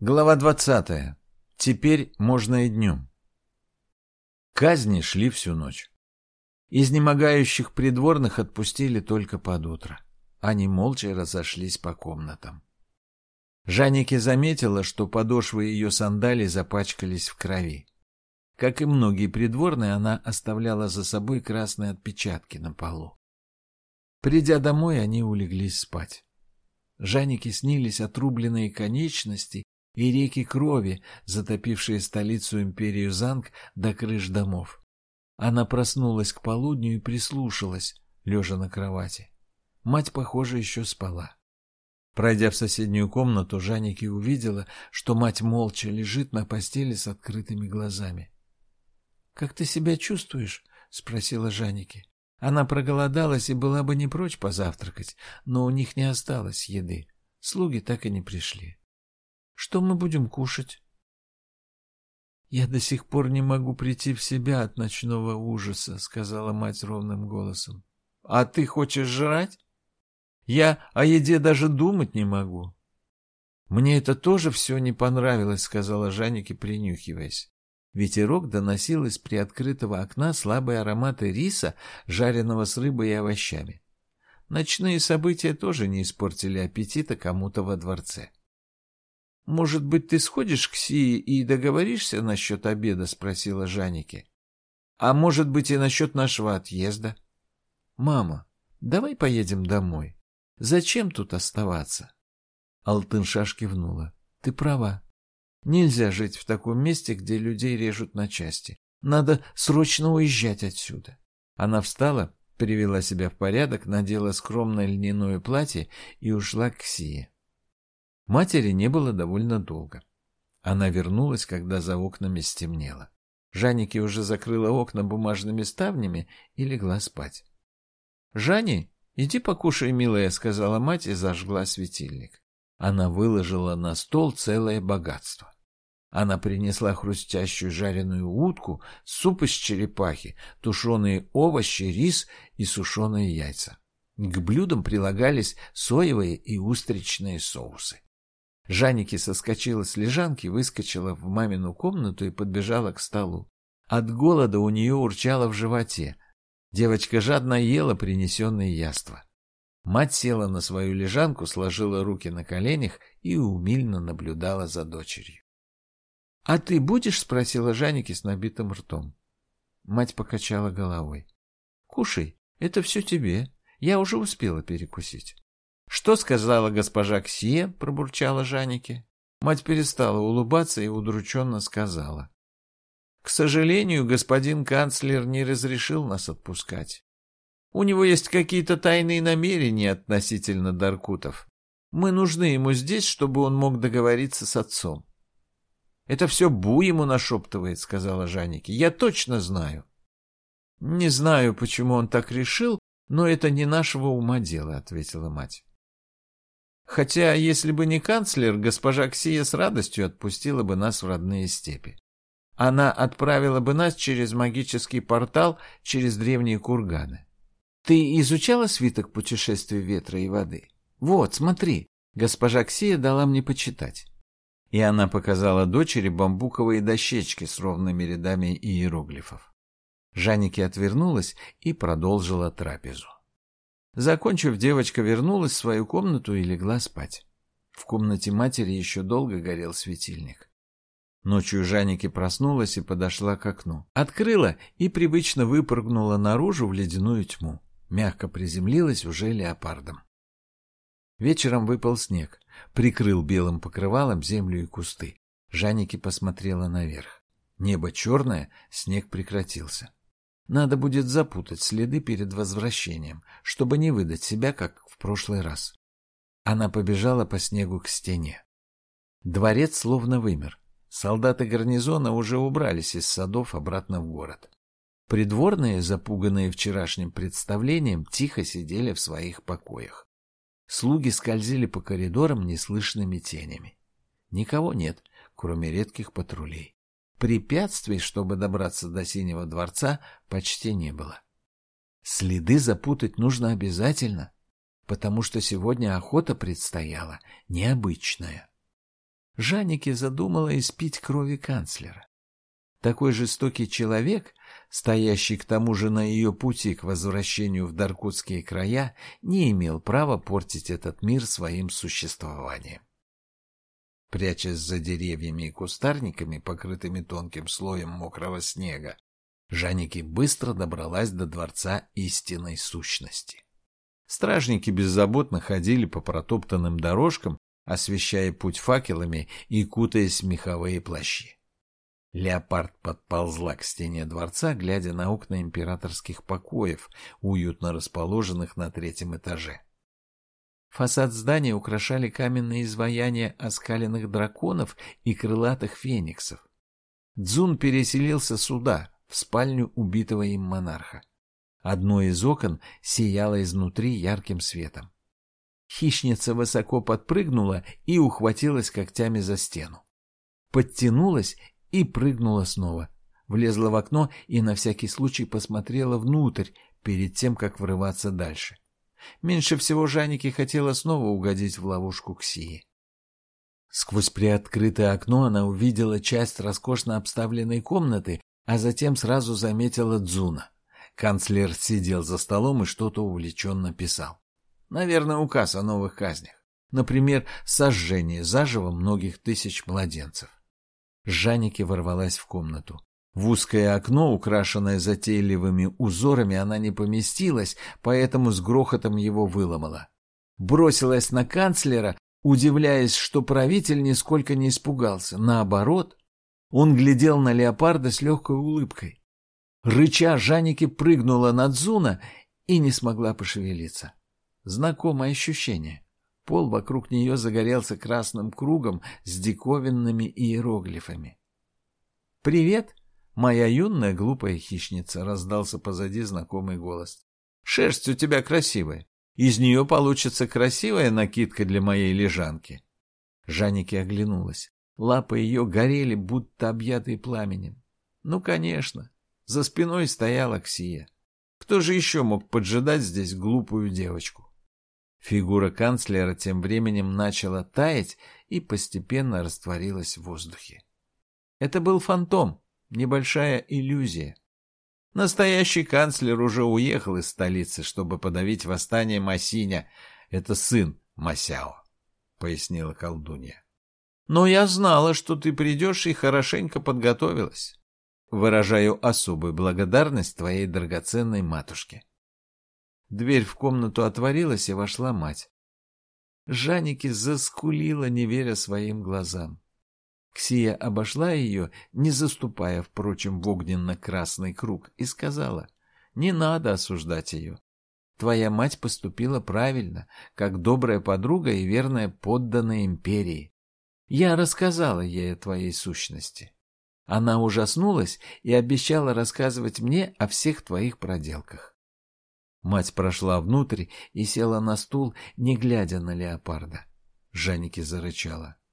Глава двадцатая. Теперь можно и днем. Казни шли всю ночь. Изнемогающих придворных отпустили только под утро. Они молча разошлись по комнатам. Жанеке заметила, что подошвы ее сандалий запачкались в крови. Как и многие придворные, она оставляла за собой красные отпечатки на полу. Придя домой, они улеглись спать. Жанеке снились отрубленные конечности и реки крови, затопившие столицу империю Занг до крыш домов. Она проснулась к полудню и прислушалась, лежа на кровати. Мать, похоже, еще спала. Пройдя в соседнюю комнату, Жанеки увидела, что мать молча лежит на постели с открытыми глазами. — Как ты себя чувствуешь? — спросила Жанеки. Она проголодалась и была бы не прочь позавтракать, но у них не осталось еды. Слуги так и не пришли. Что мы будем кушать? Я до сих пор не могу прийти в себя от ночного ужаса, сказала мать ровным голосом. А ты хочешь жрать? Я о еде даже думать не могу. Мне это тоже все не понравилось, сказала Жанеке, принюхиваясь. Ветерок доносил из приоткрытого окна слабые ароматы риса, жареного с рыбой и овощами. Ночные события тоже не испортили аппетита кому-то во дворце. «Может быть, ты сходишь к Сии и договоришься насчет обеда?» — спросила Жанеке. «А может быть, и насчет нашего отъезда?» «Мама, давай поедем домой. Зачем тут оставаться?» Алтыншаш кивнула. «Ты права. Нельзя жить в таком месте, где людей режут на части. Надо срочно уезжать отсюда». Она встала, привела себя в порядок, надела скромное льняное платье и ушла к Сие. Матери не было довольно долго. Она вернулась, когда за окнами стемнело. Жанеке уже закрыла окна бумажными ставнями и легла спать. — Жани, иди покушай, милая, — сказала мать и зажгла светильник. Она выложила на стол целое богатство. Она принесла хрустящую жареную утку, суп из черепахи, тушеные овощи, рис и сушеные яйца. К блюдам прилагались соевые и устричные соусы. Жанеки соскочила с лежанки, выскочила в мамину комнату и подбежала к столу. От голода у нее урчало в животе. Девочка жадно ела принесенные яства. Мать села на свою лежанку, сложила руки на коленях и умильно наблюдала за дочерью. — А ты будешь? — спросила Жанеки с набитым ртом. Мать покачала головой. — Кушай, это все тебе. Я уже успела перекусить. «Что сказала госпожа Ксия?» — пробурчала Жанеке. Мать перестала улыбаться и удрученно сказала. «К сожалению, господин канцлер не разрешил нас отпускать. У него есть какие-то тайные намерения относительно Даркутов. Мы нужны ему здесь, чтобы он мог договориться с отцом». «Это все Бу ему нашептывает», — сказала Жанеке. «Я точно знаю». «Не знаю, почему он так решил, но это не нашего ума дело», — ответила мать. Хотя, если бы не канцлер, госпожа Ксия с радостью отпустила бы нас в родные степи. Она отправила бы нас через магический портал, через древние курганы. Ты изучала свиток путешествия ветра и воды? Вот, смотри, госпожа Ксия дала мне почитать. И она показала дочери бамбуковые дощечки с ровными рядами иероглифов. Жанеке отвернулась и продолжила трапезу. Закончив, девочка вернулась в свою комнату и легла спать. В комнате матери еще долго горел светильник. Ночью Жанеке проснулась и подошла к окну. Открыла и привычно выпрыгнула наружу в ледяную тьму. Мягко приземлилась уже леопардом. Вечером выпал снег, прикрыл белым покрывалом землю и кусты. Жанеке посмотрела наверх. Небо черное, снег прекратился. Надо будет запутать следы перед возвращением, чтобы не выдать себя, как в прошлый раз. Она побежала по снегу к стене. Дворец словно вымер. Солдаты гарнизона уже убрались из садов обратно в город. Придворные, запуганные вчерашним представлением, тихо сидели в своих покоях. Слуги скользили по коридорам неслышными тенями. Никого нет, кроме редких патрулей. Препятствий, чтобы добраться до Синего дворца, почти не было. Следы запутать нужно обязательно, потому что сегодня охота предстояла необычная. Жанеке задумала испить крови канцлера. Такой жестокий человек, стоящий к тому же на ее пути к возвращению в Даркутские края, не имел права портить этот мир своим существованием. Прячась за деревьями и кустарниками, покрытыми тонким слоем мокрого снега, Жанеки быстро добралась до дворца истинной сущности. Стражники беззаботно ходили по протоптанным дорожкам, освещая путь факелами и кутаясь в меховые плащи. Леопард подползла к стене дворца, глядя на окна императорских покоев, уютно расположенных на третьем этаже. Фасад здания украшали каменные изваяния оскаленных драконов и крылатых фениксов. Дзун переселился сюда, в спальню убитого им монарха. Одно из окон сияло изнутри ярким светом. Хищница высоко подпрыгнула и ухватилась когтями за стену. Подтянулась и прыгнула снова. Влезла в окно и на всякий случай посмотрела внутрь, перед тем, как врываться дальше. Меньше всего Жанеке хотела снова угодить в ловушку Ксии. Сквозь приоткрытое окно она увидела часть роскошно обставленной комнаты, а затем сразу заметила Дзуна. Канцлер сидел за столом и что-то увлеченно писал. Наверное, указ о новых казнях. Например, сожжение заживо многих тысяч младенцев. Жанеке ворвалась в комнату. В узкое окно, украшенное затейливыми узорами, она не поместилась, поэтому с грохотом его выломала. Бросилась на канцлера, удивляясь, что правитель нисколько не испугался. Наоборот, он глядел на леопарда с легкой улыбкой. Рыча, Жанеке прыгнула на Дзуна и не смогла пошевелиться. Знакомое ощущение. Пол вокруг нее загорелся красным кругом с диковинными иероглифами. «Привет, моя юная глупая хищница!» — раздался позади знакомый голос. «Шерсть у тебя красивая. Из нее получится красивая накидка для моей лежанки». Жанеке оглянулась. Лапы ее горели, будто объятые пламенем. Ну, конечно, за спиной стояла Ксия. Кто же еще мог поджидать здесь глупую девочку? Фигура канцлера тем временем начала таять и постепенно растворилась в воздухе. Это был фантом, небольшая иллюзия. Настоящий канцлер уже уехал из столицы, чтобы подавить восстание Масиня. Это сын Масяо, — пояснила колдунья. Но я знала, что ты придешь и хорошенько подготовилась. Выражаю особую благодарность твоей драгоценной матушке. Дверь в комнату отворилась, и вошла мать. Жанеке заскулила, не веря своим глазам. Ксия обошла ее, не заступая, впрочем, в огненно-красный круг, и сказала, «Не надо осуждать ее. Твоя мать поступила правильно, как добрая подруга и верная подданная империи. Я рассказала ей о твоей сущности. Она ужаснулась и обещала рассказывать мне о всех твоих проделках. Мать прошла внутрь и села на стул, не глядя на леопарда. Жанеке зарычала. —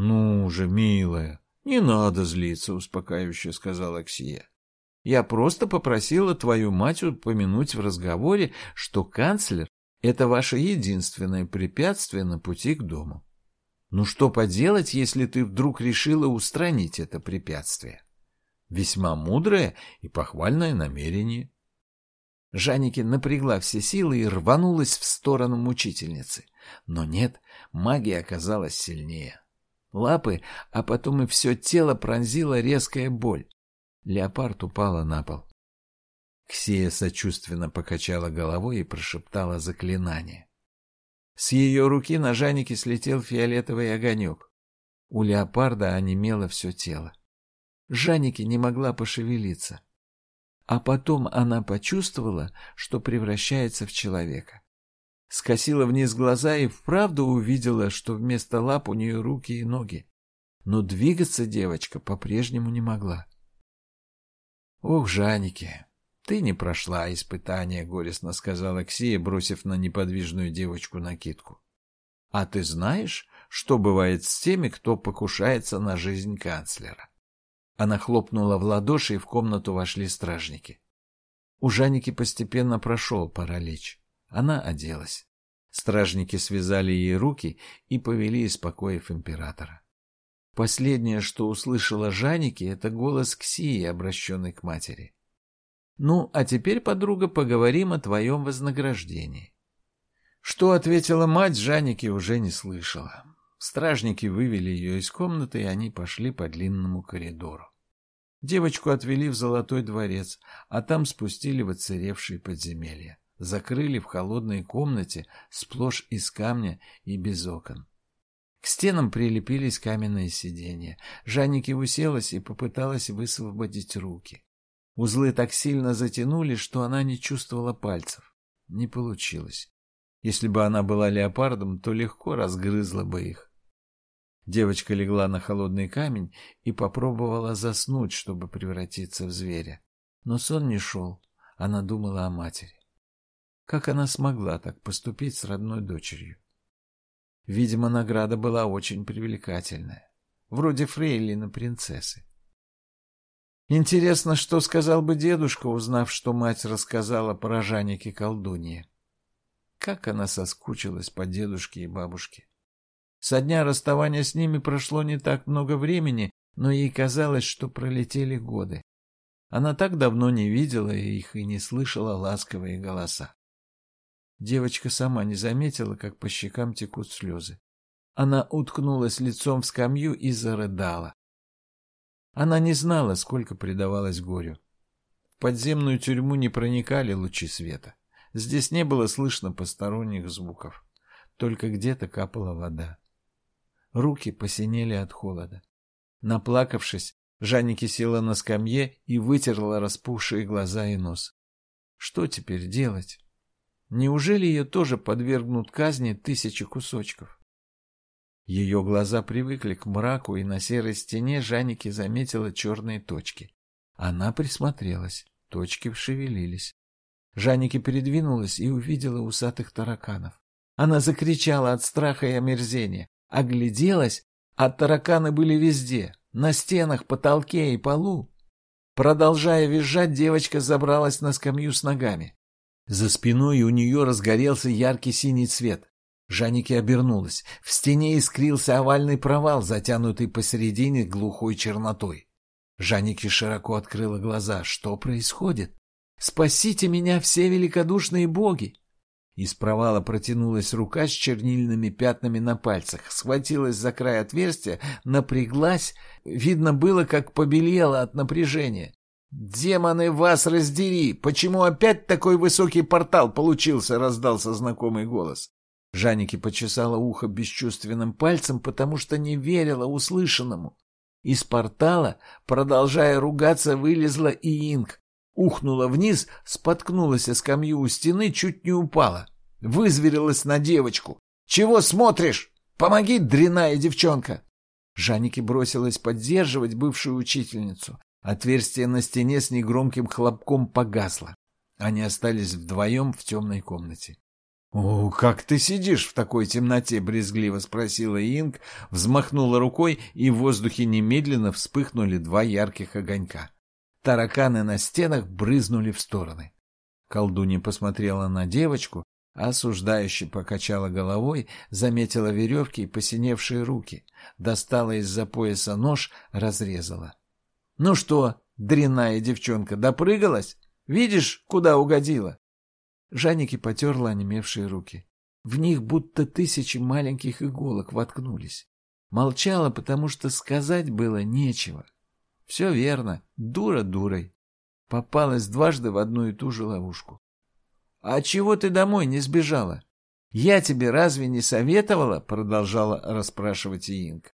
Ну же, милая, не надо злиться, — успокаивающе сказала Ксия. — Я просто попросила твою мать упомянуть в разговоре, что канцлер — это ваше единственное препятствие на пути к дому. Ну что поделать, если ты вдруг решила устранить это препятствие? Весьма мудрое и похвальное намерение. Жанеке напрягла все силы и рванулась в сторону мучительницы. Но нет, магия оказалась сильнее. Лапы, а потом и все тело пронзила резкая боль. Леопард упала на пол. Ксия сочувственно покачала головой и прошептала заклинание. С ее руки на Жанеке слетел фиолетовый огонек. У леопарда онемело все тело. Жанеке не могла пошевелиться. А потом она почувствовала, что превращается в человека. Скосила вниз глаза и вправду увидела, что вместо лап у нее руки и ноги. Но двигаться девочка по-прежнему не могла. «Ох, Жанеке, ты не прошла испытания», — горестно сказала Ксия, бросив на неподвижную девочку накидку. «А ты знаешь, что бывает с теми, кто покушается на жизнь канцлера?» Она хлопнула в ладоши, и в комнату вошли стражники. У Жаники постепенно прошел паралич. Она оделась. Стражники связали ей руки и повели из покоев императора. Последнее, что услышала Жаники, это голос Ксии, обращенный к матери. «Ну, а теперь, подруга, поговорим о твоем вознаграждении». Что ответила мать, Жаники уже не слышала. Стражники вывели ее из комнаты, и они пошли по длинному коридору. Девочку отвели в Золотой дворец, а там спустили в оцаревшие подземелья. Закрыли в холодной комнате, сплошь из камня и без окон. К стенам прилепились каменные сиденья. Жанники уселась и попыталась высвободить руки. Узлы так сильно затянули, что она не чувствовала пальцев. Не получилось. Если бы она была леопардом, то легко разгрызла бы их. Девочка легла на холодный камень и попробовала заснуть, чтобы превратиться в зверя. Но сон не шел. Она думала о матери. Как она смогла так поступить с родной дочерью? Видимо, награда была очень привлекательная. Вроде фрейлина принцессы. Интересно, что сказал бы дедушка, узнав, что мать рассказала про Жаннике колдунье. Как она соскучилась по дедушке и бабушке. Со дня расставания с ними прошло не так много времени, но ей казалось, что пролетели годы. Она так давно не видела их и не слышала ласковые голоса. Девочка сама не заметила, как по щекам текут слезы. Она уткнулась лицом в скамью и зарыдала. Она не знала, сколько предавалась горю. В подземную тюрьму не проникали лучи света. Здесь не было слышно посторонних звуков. Только где-то капала вода. Руки посинели от холода. Наплакавшись, Жанники села на скамье и вытерла распухшие глаза и нос. Что теперь делать? Неужели ее тоже подвергнут казни тысячи кусочков? Ее глаза привыкли к мраку, и на серой стене Жанники заметила черные точки. Она присмотрелась, точки шевелились. Жанники передвинулась и увидела усатых тараканов. Она закричала от страха и омерзения. Огляделась, а тараканы были везде, на стенах, потолке и полу. Продолжая визжать, девочка забралась на скамью с ногами. За спиной у нее разгорелся яркий синий цвет. Жанеке обернулась. В стене искрился овальный провал, затянутый посередине глухой чернотой. Жанеке широко открыла глаза. Что происходит? «Спасите меня, все великодушные боги!» Из провала протянулась рука с чернильными пятнами на пальцах, схватилась за край отверстия, напряглась. Видно было, как побелела от напряжения. «Демоны, вас раздери! Почему опять такой высокий портал получился?» — раздался знакомый голос. Жанники почесала ухо бесчувственным пальцем, потому что не верила услышанному. Из портала, продолжая ругаться, вылезла и Инг ухнула вниз, споткнулась о скамью у стены, чуть не упала. Вызверилась на девочку. «Чего смотришь? Помоги, дряная девчонка!» Жанеке бросилась поддерживать бывшую учительницу. Отверстие на стене с негромким хлопком погасло. Они остались вдвоем в темной комнате. — О, как ты сидишь в такой темноте? — брезгливо спросила Инг, взмахнула рукой, и в воздухе немедленно вспыхнули два ярких огонька. Тараканы на стенах брызнули в стороны. Колдунья посмотрела на девочку, осуждающе покачала головой, заметила веревки и посиневшие руки, достала из-за пояса нож, разрезала. — Ну что, дрянная девчонка, допрыгалась? Видишь, куда угодила? Жанники потерла онемевшие руки. В них будто тысячи маленьких иголок воткнулись. Молчала, потому что сказать было нечего. — все верно, дура дурой. Попалась дважды в одну и ту же ловушку. А чего ты домой не сбежала? Я тебе разве не советовала? Продолжала расспрашивать Инг.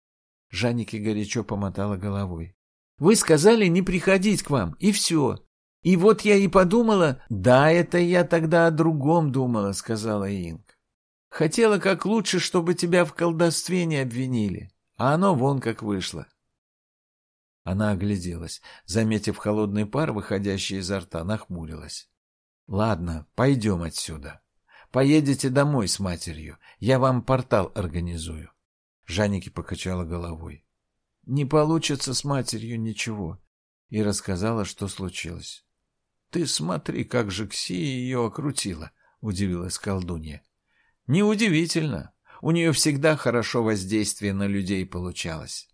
Жанники горячо помотала головой. Вы сказали не приходить к вам, и все. И вот я и подумала... Да, это я тогда о другом думала, сказала Инг. Хотела как лучше, чтобы тебя в колдовстве не обвинили. А оно вон как вышло. Она огляделась. Заметив холодный пар, выходящий изо рта, нахмурилась. — Ладно, пойдем отсюда. Поедете домой с матерью. Я вам портал организую. Жанники покачала головой. — Не получится с матерью ничего. И рассказала, что случилось. — Ты смотри, как же Ксия ее окрутила, — удивилась колдунья. — Неудивительно. У нее всегда хорошо воздействие на людей получалось.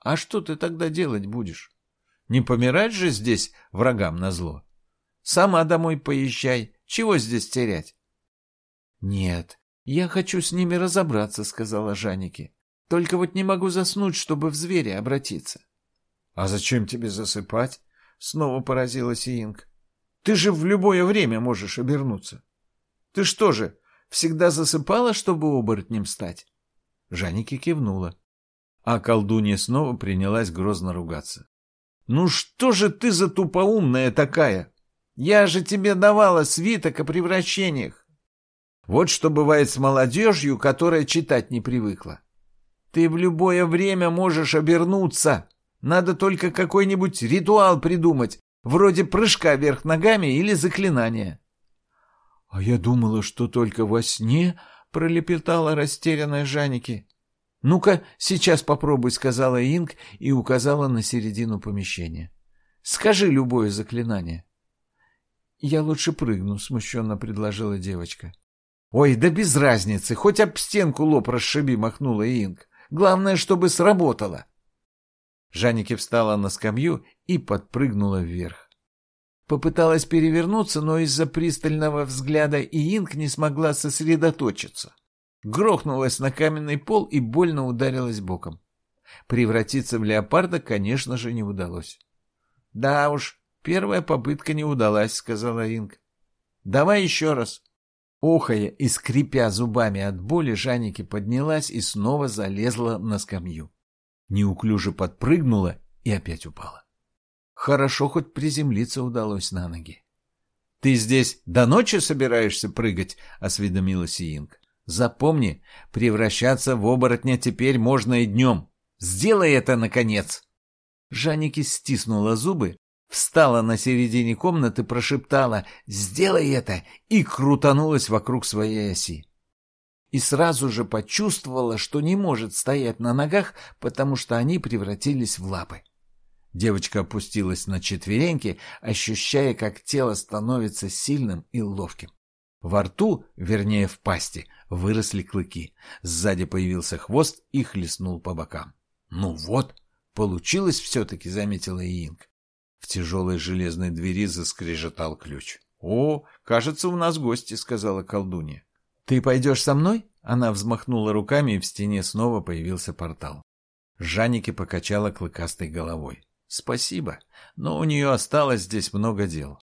А что ты тогда делать будешь? Не помирать же здесь врагам назло. Сама домой поезжай. Чего здесь терять? — Нет, я хочу с ними разобраться, — сказала Жанеке. — Только вот не могу заснуть, чтобы в зверя обратиться. — А зачем тебе засыпать? — снова поразилась Инг. — Ты же в любое время можешь обернуться. Ты что же, всегда засыпала, чтобы оборотнем стать? Жанеке кивнула. А колдунья снова принялась грозно ругаться. — Ну что же ты за тупоумная такая? Я же тебе давала свиток о превращениях. Вот что бывает с молодежью, которая читать не привыкла. Ты в любое время можешь обернуться. Надо только какой-нибудь ритуал придумать, вроде прыжка вверх ногами или заклинания. — А я думала, что только во сне, — пролепетала растерянная Жанеки. — Ну-ка, сейчас попробуй, — сказала Инг и указала на середину помещения. — Скажи любое заклинание. — Я лучше прыгну, — смущенно предложила девочка. — Ой, да без разницы, хоть об стенку лоб расшиби, — махнула Инг. — Главное, чтобы сработало. Жанеки встала на скамью и подпрыгнула вверх. Попыталась перевернуться, но из-за пристального взгляда Иинг не смогла сосредоточиться. Грохнулась на каменный пол и больно ударилась боком. Превратиться в леопарда, конечно же, не удалось. Да уж, первая попытка не удалась, сказала Инг. Давай еще раз. Охая и скрипя зубами от боли, Жанеки поднялась и снова залезла на скамью. Неуклюже подпрыгнула и опять упала. Хорошо хоть приземлиться удалось на ноги. — Ты здесь до ночи собираешься прыгать? — осведомилась Иинг. — Запомни, превращаться в оборотня теперь можно и днем. Сделай это, наконец! Жанники стиснула зубы, встала на середине комнаты, прошептала «Сделай это!» и крутанулась вокруг своей оси. И сразу же почувствовала, что не может стоять на ногах, потому что они превратились в лапы. Девочка опустилась на четвереньки, ощущая, как тело становится сильным и ловким. Во рту, вернее в пасти, выросли клыки. Сзади появился хвост и хлестнул по бокам. «Ну вот, получилось все-таки», — заметила Иинг. В тяжелой железной двери заскрежетал ключ. «О, кажется, у нас гости», — сказала колдунья. «Ты пойдешь со мной?» Она взмахнула руками, и в стене снова появился портал. Жанники покачала клыкастой головой. Спасибо, но у нее осталось здесь много дел.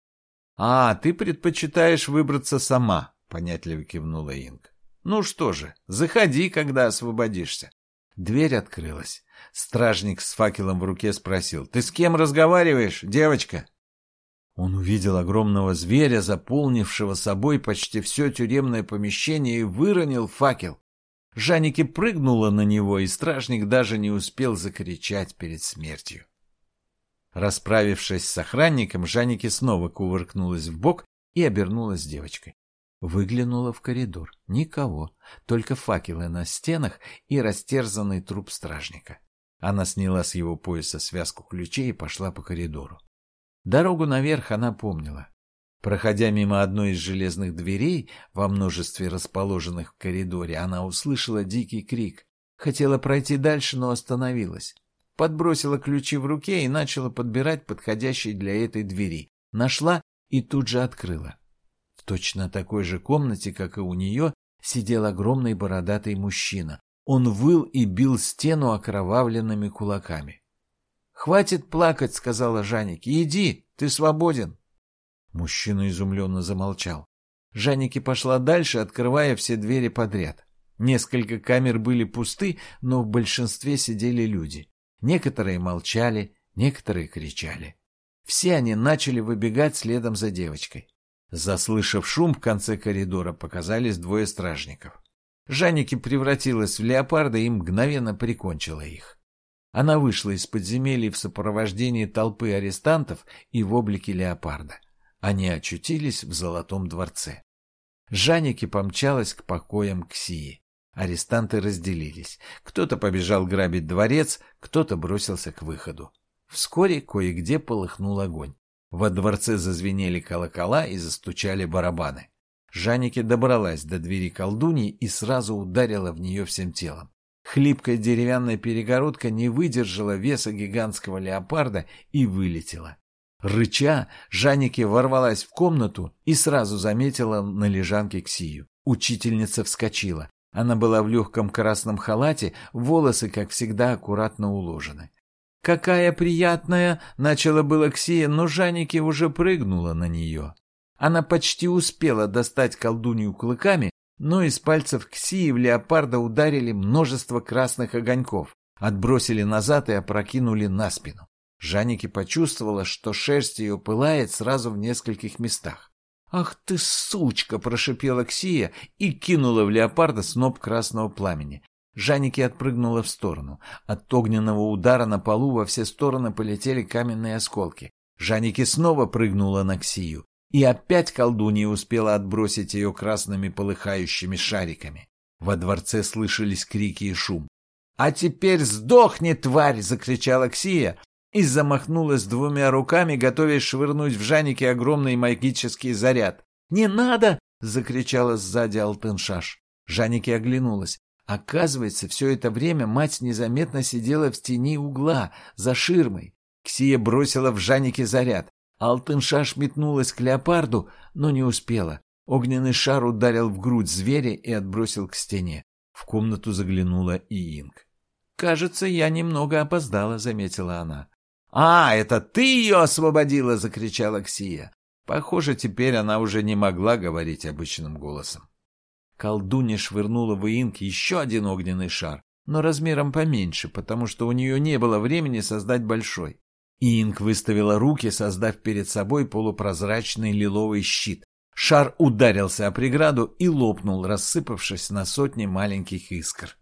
А, ты предпочитаешь выбраться сама, понятливо кивнула Инг. Ну что же, заходи, когда освободишься. Дверь открылась. Стражник с факелом в руке спросил. «Ты с кем разговариваешь, девочка?» Он увидел огромного зверя, заполнившего собой почти все тюремное помещение, и выронил факел. Жанеки прыгнула на него, и стражник даже не успел закричать перед смертью. Расправившись с охранником, Жанеке снова кувыркнулась в бок и обернулась девочкой. Выглянула в коридор. Никого, только факелы на стенах и растерзанный труп стражника. Она сняла с его пояса связку ключей и пошла по коридору. Дорогу наверх она помнила. Проходя мимо одной из железных дверей, во множестве расположенных в коридоре, она услышала дикий крик. Хотела пройти дальше, но остановилась подбросила ключи в руке и начала подбирать подходящие для этой двери. Нашла и тут же открыла. Точно такой же комнате, как и у нее, сидел огромный бородатый мужчина. Он выл и бил стену окровавленными кулаками. «Хватит плакать», — сказала Жанеке. «Иди, ты свободен». Мужчина изумленно замолчал. Жанеке пошла дальше, открывая все двери подряд. Несколько камер были пусты, но в большинстве сидели люди. Некоторые молчали, некоторые кричали. Все они начали выбегать следом за девочкой. Заслышав шум в конце коридора, показались двое стражников. Жанники превратилась в леопарда и мгновенно прикончила их. Она вышла из подземелья в сопровождении толпы арестантов и в облике леопарда. Они очутились в Золотом дворце. Жанники помчалась к покоям Ксии. Арестанты разделились. Кто-то побежал грабить дворец, кто-то бросился к выходу. Вскоре кое-где полыхнул огонь. Во дворце зазвенели колокола и застучали барабаны. Жанеке добралась до двери колдуньи и сразу ударила в нее всем телом. Хлипкая деревянная перегородка не выдержала веса гигантского леопарда и вылетела. Рыча, Жанеке ворвалась в комнату и сразу заметила на лежанке Ксию. Учительница вскочила. Она была в легком красном халате, волосы, как всегда, аккуратно уложены. «Какая приятная!» — начала было Ксия, но Жанеке уже прыгнула на нее. Она почти успела достать колдунью клыками, но из пальцев Ксии в леопарда ударили множество красных огоньков, отбросили назад и опрокинули на спину. Жанеке почувствовала, что шерсть ее пылает сразу в нескольких местах. «Ах ты, сучка!» — прошипела Ксия и кинула в леопарда сноп красного пламени. Жанеке отпрыгнула в сторону. От огненного удара на полу во все стороны полетели каменные осколки. Жанеке снова прыгнула на Ксию. И опять колдунья успела отбросить ее красными полыхающими шариками. Во дворце слышались крики и шум. «А теперь сдохни, тварь!» — закричала Ксия и замахнулась двумя руками, готовясь швырнуть в Жанике огромный магический заряд. «Не надо!» — закричала сзади Алтыншаш. Жанеке оглянулась. Оказывается, все это время мать незаметно сидела в тени угла, за ширмой. Ксия бросила в Жанике заряд. Алтыншаш метнулась к леопарду, но не успела. Огненный шар ударил в грудь зверя и отбросил к стене. В комнату заглянула и Инг. «Кажется, я немного опоздала», — заметила она. «А, это ты ее освободила!» — закричала Ксия. Похоже, теперь она уже не могла говорить обычным голосом. Колдунья швырнула в Инг еще один огненный шар, но размером поменьше, потому что у нее не было времени создать большой. Инг выставила руки, создав перед собой полупрозрачный лиловый щит. Шар ударился о преграду и лопнул, рассыпавшись на сотни маленьких искр.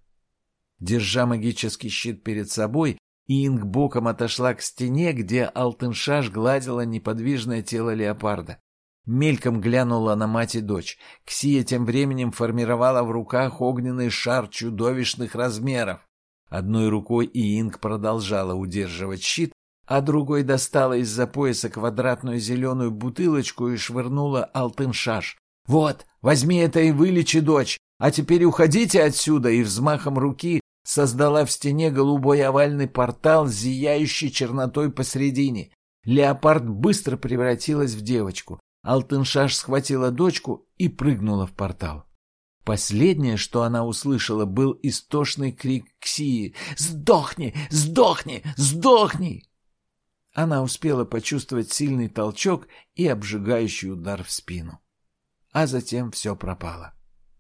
Держа магический щит перед собой, Инг боком отошла к стене, где Алтыншаш гладила неподвижное тело леопарда. Мельком глянула на мать и дочь. Ксия тем временем формировала в руках огненный шар чудовищных размеров. Одной рукой Иинг продолжала удерживать щит, а другой достала из-за пояса квадратную зеленую бутылочку и швырнула алтыншаш. «Вот, возьми это и вылечи, дочь, а теперь уходите отсюда!» И взмахом руки создала в стене голубой овальный портал, зияющий чернотой посредине. Леопард быстро превратилась в девочку. Алтыншаш схватила дочку и прыгнула в портал. Последнее, что она услышала, был истошный крик Ксии «Сдохни! Сдохни! Сдохни!» Она успела почувствовать сильный толчок и обжигающий удар в спину. А затем все пропало.